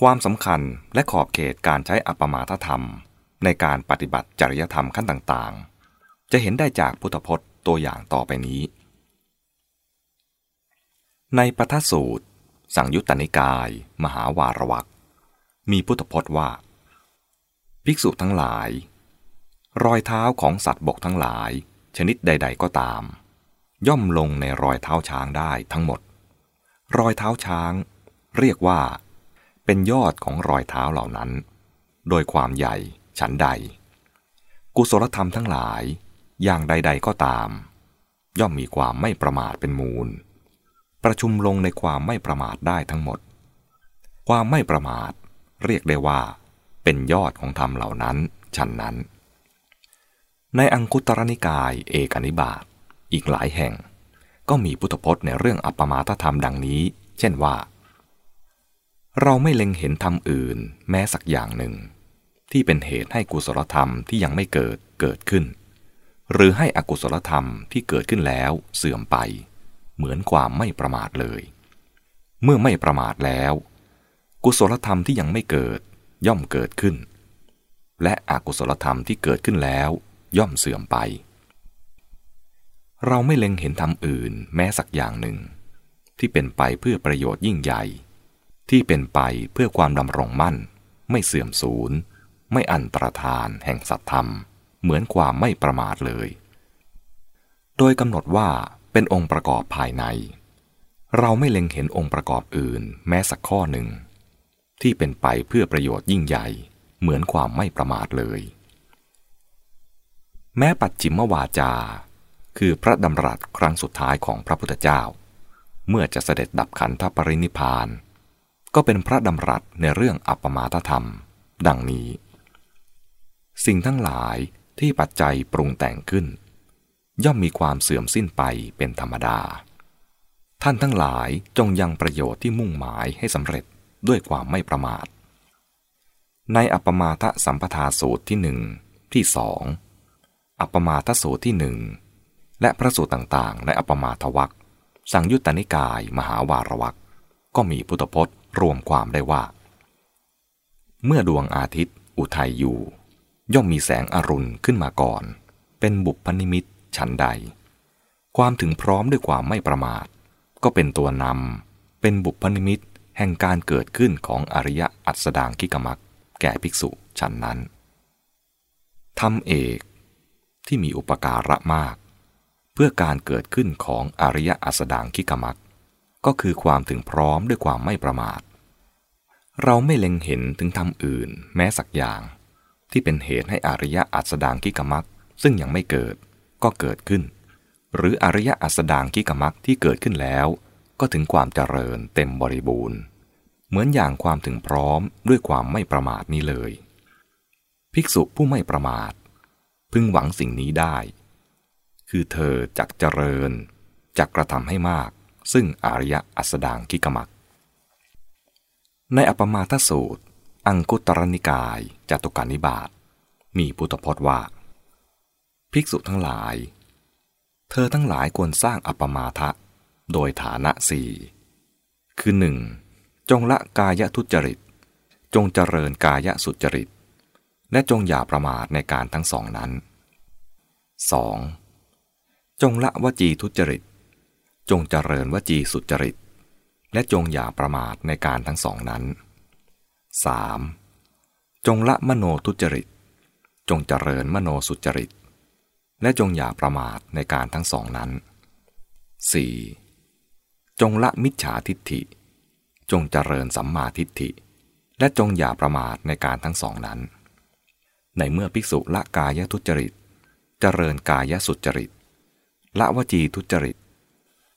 ความสำคัญและขอบเขตการใช้อัปมาทธรรม ในการปฏิบัติจริยธรรมขั้นต่างๆ จะเห็นได้จากพุทธพจน์ตัวอย่างต่อไปนี้ ในปทสูตร สังยุตตนิกาย มหาวารวักมีพุทธพจน์ว่า ภิกษุทั้งหลาย รอยเท้าของสัตว์บกทั้งหลาย ชนิดใด ๆ ก็ตาม ย่อมลงในรอยเท้าช้างได้ทั้งหมด รอยเท้าช้าง เรียกว่า เป็นยอดของรอยเท้าเหล่านั้น โดยความใหญ่ฉันใด กุศลธรรมทั้งหลายอย่างใด ๆก็ตาม ย่อมมีความไม่ประมาทเป็นมูล ประชุมลงในความไม่ประมาทได้ทั้งหมด ความไม่ประมาทเรียกได้ว่าเป็นยอดของธรรมเหล่านั้นฉันนั้น ในอังคุตรนิกายเอกนิบาตอีกหลายแห่ง ก็มีพุทธพจน์ในเรื่องอัปปมาทธรรมดังนี้ เช่นว่า เราไม่เล็งเห็นธรรมอื่น แม้สักอย่างหนึ่ง ที่เป็นเหตุให้กุศลธรรมที่ยังไม่เกิดเกิดขึ้น หรือให้อกุศลธรรมที่เกิดขึ้นแล้วเสื่อมไป เหมือนความไม่ประมาทเลย เมื่อไม่ประมาทแล้ว กุศลธรรมที่ยังไม่เกิดย่อมเกิดขึ้น และอกุศลธรรมที่เกิดขึ้นแล้ว ย่อมเสื่อมไป เราไม่เล็งเห็นธรรมอื่น แม้สักอย่างหนึ่ง ที่เป็นไปเพื่อประโยชน์ยิ่งใหญ่ ที่เป็นไปเพื่อความดำรงมั่น ไม่เสื่อมสูญ ไม่อันตรธานแห่งสัตธรรม เหมือนความไม่ประมาทเลย โดยกำหนดว่าเป็นองค์ประกอบภายใน เราไม่เล็งเห็นองค์ประกอบอื่นแม้สักข้อหนึ่ง ที่เป็นไปเพื่อประโยชน์ยิ่งใหญ่ เหมือนความไม่ประมาทเลย แม้ปัจจิมวาจา คือพระดำรัสครั้งสุดท้ายของพระพุทธเจ้า เมื่อจะเสด็จดับขันธปรินิพาน ก็เป็นพระดำรัสในเรื่องอัปมาทธรรม ดังนี้ สิ่งทั้งหลายที่ปัจจัยปรุงแต่งขึ้น ย่อมมีความเสื่อมสิ้นไปเป็นธรรมดา ท่านทั้งหลายจงยังประโยชน์ที่มุ่งหมายให้สำเร็จด้วยความไม่ประมาท ในอัปมาทสัมปทาสูตรที่หนึ่งที่สองอัปมาทสูตรที่หนึ่งและพระสูตรต่างๆ ในอัปปมาทวักสังยุตตนิกายมหาวารวักก็มีพุทธพจน์ รวมความได้ว่า เมื่อดวงอาทิตย์ อุทัยอยู่ ย่อมมีแสงอรุณขึ้นมาก่อน เป็นบุพนิมิตฉันใด ความถึงพร้อมด้วยความไม่ประมาท ก็เป็นตัวนำเป็นบุพนิมิตแห่งการเกิดขึ้นของอริยอัสดางกิกมักแก่ภิกษุฉันนั้นทำเอกที่มีอุปการะมาก เพื่อการเกิดขึ้นของอริยอัสดางคิกมัก ก็คือความถึงพร้อมด้วยความไม่ประมาท เราไม่เล็งเห็นถึงธรรมอื่น แม้สักอย่าง ที่เป็นเหตุให้อริยะอัสดางคิกมักซึ่งยังไม่เกิดก็เกิดขึ้น หรืออริยะอัสดางคิกมักที่เกิดขึ้นแล้ว ก็ถึงความเจริญเต็มบริบูรณ์ เหมือนอย่างความถึงพร้อมด้วยความไม่ประมาทนี้เลย ภิกษุผู้ไม่ประมาท พึงหวังสิ่งนี้ได้ คือเธอจักเจริญจักกระทำให้มาก ซึ่งอริยอัสดางกิกมัก ในอปมาทสูตร อังคุตรนิกายจตุการนิบาตมีพุทธพจน์ว่า ภิกษุทั้งหลาย เธอทั้งหลายควรสร้างอปมาทะ โดยฐานะสี่คือหนึ่งจงละกายทุจริต จงเจริญกายสุจริต และจงอย่าประมาทในการทั้งสองนั้น 2. จงละวจีทุจริต จงเจริญวจีสุจริต และจงอย่าประมาทในการทั้งสองนั้น 3. จงละมโนทุจริต จงเจริญมโนสุจริต และจงอย่าประมาทในการทั้งสองนั้น 4. จงละมิจฉาทิฏฐิ จงเจริญสัมมาทิฏฐิ และจงอย่าประมาทในการทั้งสองนั้น ในเมื่อภิกษุละกายทุจริต เจริญกายสุจริต ละวจีทุจริต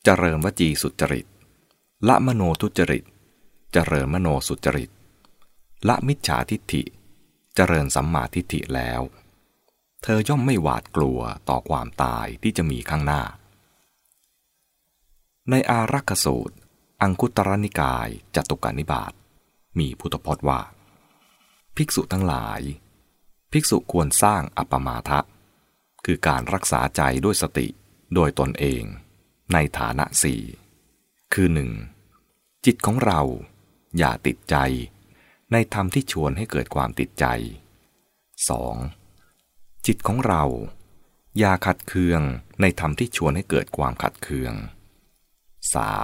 เจริญวจีสุจริต ละมโนทุจริต เจริญมโนสุจริต ละมิจฉาทิฏฐิ เจริญสัมมาทิฏฐิแล้ว เธอย่อมไม่หวาดกลัวต่อความตายที่จะมีข้างหน้า ในอารักขสูตร อังคุตรนิกายจตุกานิบาตมีพุทธพจน์ว่า ภิกษุทั้งหลาย ภิกษุควรสร้างอัปปมาทะ คือการรักษาใจด้วยสติโดยตนเอง ในฐานะสี่คือหนึ่งจิตของเราอย่าติดใจ ในธรรมที่ชวนให้เกิดความติดใจ 2. จิตของเรา อย่าขัดเคืองในธรรมที่ชวนให้เกิดความขัดเคือง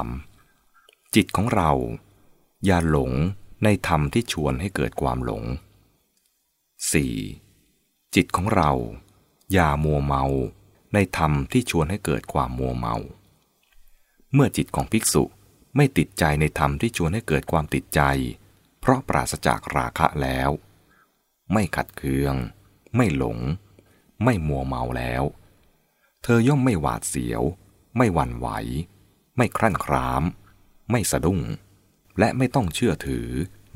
3. จิตของเรา อย่าหลงในธรรมที่ชวนให้เกิดความหลง 4. จิตของเรา อย่ามัวเมาในธรรมที่ชวนให้เกิดความมัวเมา เมื่อจิตของภิกษุไม่ติดใจในธรรมที่ชวนให้เกิดความติดใจ เพราะปราศจากราคะแล้ว ไม่ขัดเคือง ไม่หลง ไม่มัวเมาแล้ว เธอย่อมไม่หวาดเสียว ไม่หวั่นไหว ไม่ครั่นคราม ไม่สะดุ้ง และไม่ต้องเชื่อถือ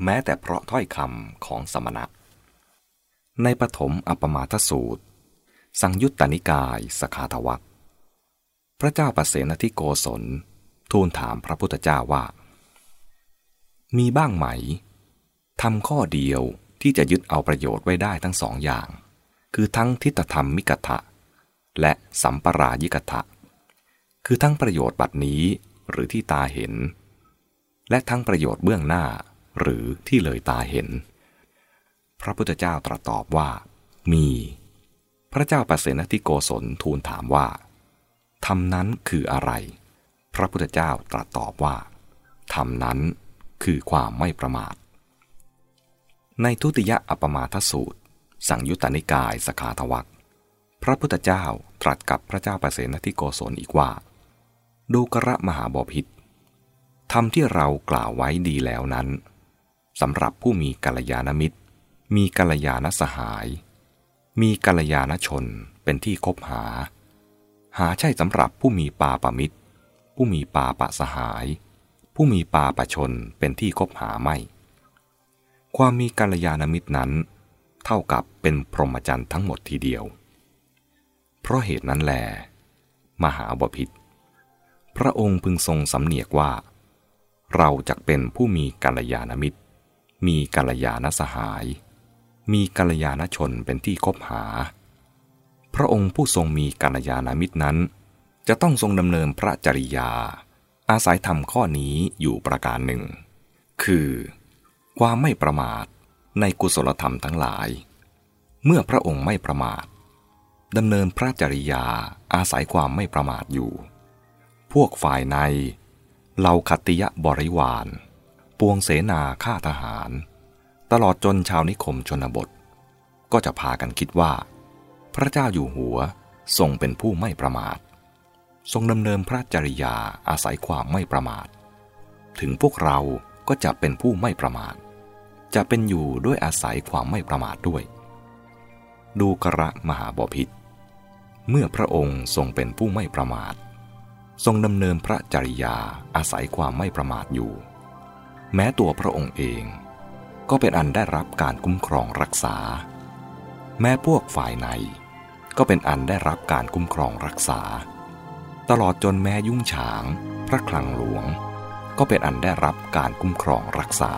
แม้แต่เพราะถ้อยคำของสมณะ ในปฐมอัปมาทสูตร สังยุตตนิกายสขาทวักพระเจ้าปเสนทิโกศล ทูลถามพระพุทธเจ้าว่า มีบ้างไหมทำข้อเดียวที่จะยึดเอาประโยชน์ไว้ได้ทั้งสองอย่าง คือทั้งทิฏฐธรรมมิกทะและสัมปรายิกทะคือทั้งประโยชน์บัดนี้หรือที่ตาเห็น และทั้งประโยชน์เบื้องหน้าหรือที่เลยตาเห็น พระพุทธเจ้าตรัสตอบว่า มี พระเจ้าปเสนทิโกศลทูลถามว่าธรรมนั้นคืออะไร พระพุทธเจ้าตรัสตอบว่าธรรมนั้นคือความไม่ประมาท ในทุติยอัปมาทสูตร สังยุตตนิกายสขาทวักพระพุทธเจ้าตรัสกับพระเจ้าปเสนทิโกศลอีกว่า ดูกระมหาบพิษธรรมที่เรากล่าวไว้ดีแล้วนั้นสำหรับผู้มีกัลยาณมิตร มีกัลยาณสหาย มีกัลยาณชนเป็นที่คบหา หาใช่สำหรับผู้มีปาปมิตร ผู้มีปาปะสหาย ผู้มีปาปะชนเป็นที่คบหาไม่ ความมีกัลยาณมิตรนั้น เท่ากับเป็นพรหมจรรย์ทั้งหมดทีเดียว เพราะเหตุนั้นแล มหาบพิษพระองค์พึงทรงสำเนียกว่า เราจะเป็นผู้มีกัลยาณมิตร มีกัลยาณสหาย มีกัลยาณชนเป็นที่คบหา พระองค์ผู้ทรงมีกัลยาณมิตรนั้น จะต้องทรงดำเนินพระจริยา อาศัยธรรมข้อนี้อยู่ประการหนึ่ง คือ ความไม่ประมาทในกุศลธรรมทั้งหลาย เมื่อพระองค์ไม่ประมาทดำเนินพระจริยาอาศัยความไม่ประมาทอยู่ พวกฝ่ายในเหล่าขัตติยะบริวาร ปวงเสนาฆ่าทหาร ตลอดจนชาวนิคมชนบท ก็จะพากันคิดว่า พระเจ้าอยู่หัวทรงเป็นผู้ไม่ประมาท ทรงดำเนินพระจริยาอาศัยความไม่ประมาท ถึงพวกเราก็จะเป็นผู้ไม่ประมาท จะเป็นอยู่ด้วยอาศัยความไม่ประมาทด้วย ดูกระมหาบพิษเมื่อพระองค์ทรงเป็นผู้ไม่ประมาท ทรงดำเนินพระจริยาอาศัยความไม่ประมาทอยู่ แม้ตัวพระองค์เองก็เป็นอันได้รับการคุ้มครองรักษา แม้พวกฝ่ายในก็เป็นอันได้รับการคุ้มครองรักษา ตลอดจนแม้ยุ่งฉาง พระคลังหลวง ก็เป็นอันได้รับการคุ้มครองรักษา